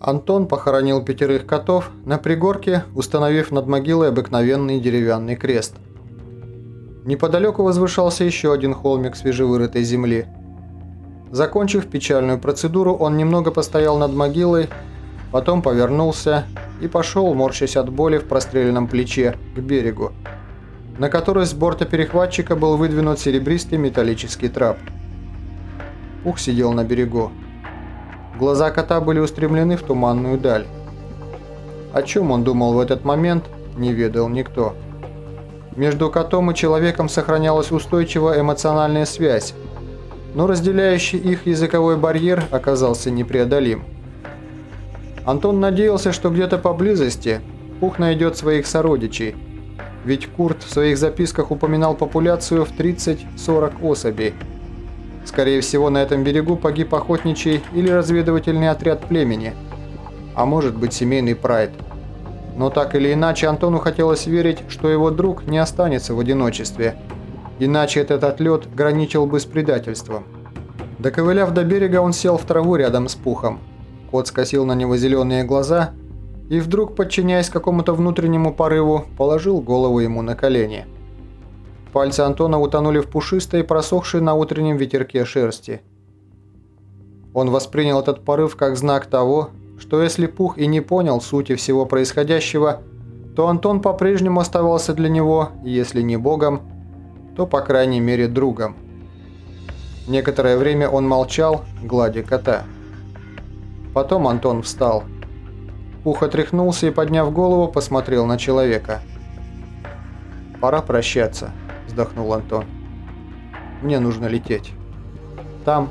Антон похоронил пятерых котов на пригорке, установив над могилой обыкновенный деревянный крест. Неподалеку возвышался еще один холмик свежевырытой земли. Закончив печальную процедуру, он немного постоял над могилой, потом повернулся и пошел, морщась от боли в простреленном плече, к берегу, на который с борта перехватчика был выдвинут серебристый металлический трап. Пух сидел на берегу. Глаза кота были устремлены в туманную даль. О чем он думал в этот момент, не ведал никто. Между котом и человеком сохранялась устойчивая эмоциональная связь, но разделяющий их языковой барьер оказался непреодолим. Антон надеялся, что где-то поблизости Пух найдет своих сородичей, ведь Курт в своих записках упоминал популяцию в 30-40 особей – Скорее всего, на этом берегу погиб охотничий или разведывательный отряд племени, а может быть семейный прайд. Но так или иначе, Антону хотелось верить, что его друг не останется в одиночестве, иначе этот отлет граничил бы с предательством. Доковыляв до берега, он сел в траву рядом с Пухом. Кот скосил на него зеленые глаза и вдруг, подчиняясь какому-то внутреннему порыву, положил голову ему на колени. Пальцы Антона утонули в пушистой, просохшей на утреннем ветерке шерсти. Он воспринял этот порыв как знак того, что если Пух и не понял сути всего происходящего, то Антон по-прежнему оставался для него, если не богом, то по крайней мере другом. Некоторое время он молчал, гладя кота. Потом Антон встал. Пух отряхнулся и, подняв голову, посмотрел на человека. «Пора прощаться» вздохнул Антон. «Мне нужно лететь. Там...»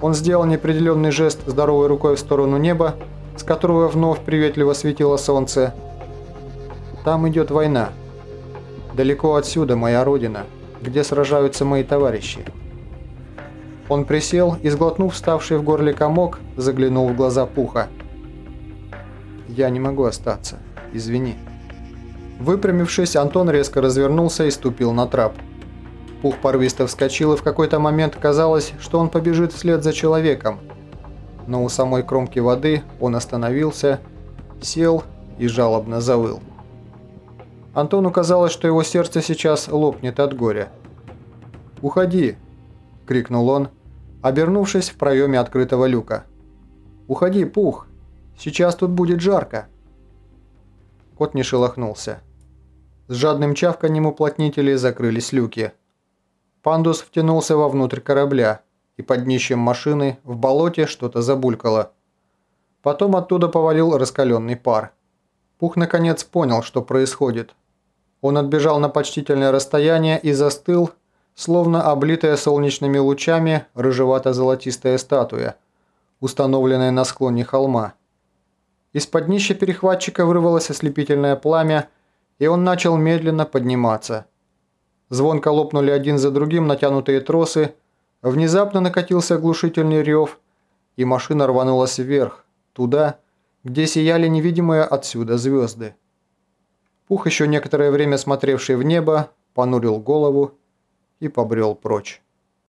Он сделал неопределенный жест здоровой рукой в сторону неба, с которого вновь приветливо светило солнце. «Там идет война. Далеко отсюда моя родина, где сражаются мои товарищи». Он присел и, сглотнув вставший в горле комок, заглянул в глаза Пуха. «Я не могу остаться. Извини». Выпрямившись, Антон резко развернулся и ступил на трап. Пух порвисто вскочил, и в какой-то момент казалось, что он побежит вслед за человеком. Но у самой кромки воды он остановился, сел и жалобно завыл. Антону казалось, что его сердце сейчас лопнет от горя. «Уходи!» – крикнул он, обернувшись в проеме открытого люка. «Уходи, Пух! Сейчас тут будет жарко!» Кот не шелохнулся. С жадным чавканьем уплотнителей закрылись люки. Пандус втянулся вовнутрь корабля, и под днищем машины в болоте что-то забулькало. Потом оттуда повалил раскаленный пар. Пух наконец понял, что происходит. Он отбежал на почтительное расстояние и застыл, словно облитая солнечными лучами рыжевато-золотистая статуя, установленная на склоне холма. Из-под днища перехватчика вырвалось ослепительное пламя, и он начал медленно подниматься. Звонко лопнули один за другим натянутые тросы, внезапно накатился оглушительный рев, и машина рванулась вверх, туда, где сияли невидимые отсюда звезды. Пух, еще некоторое время смотревший в небо, понурил голову и побрел прочь.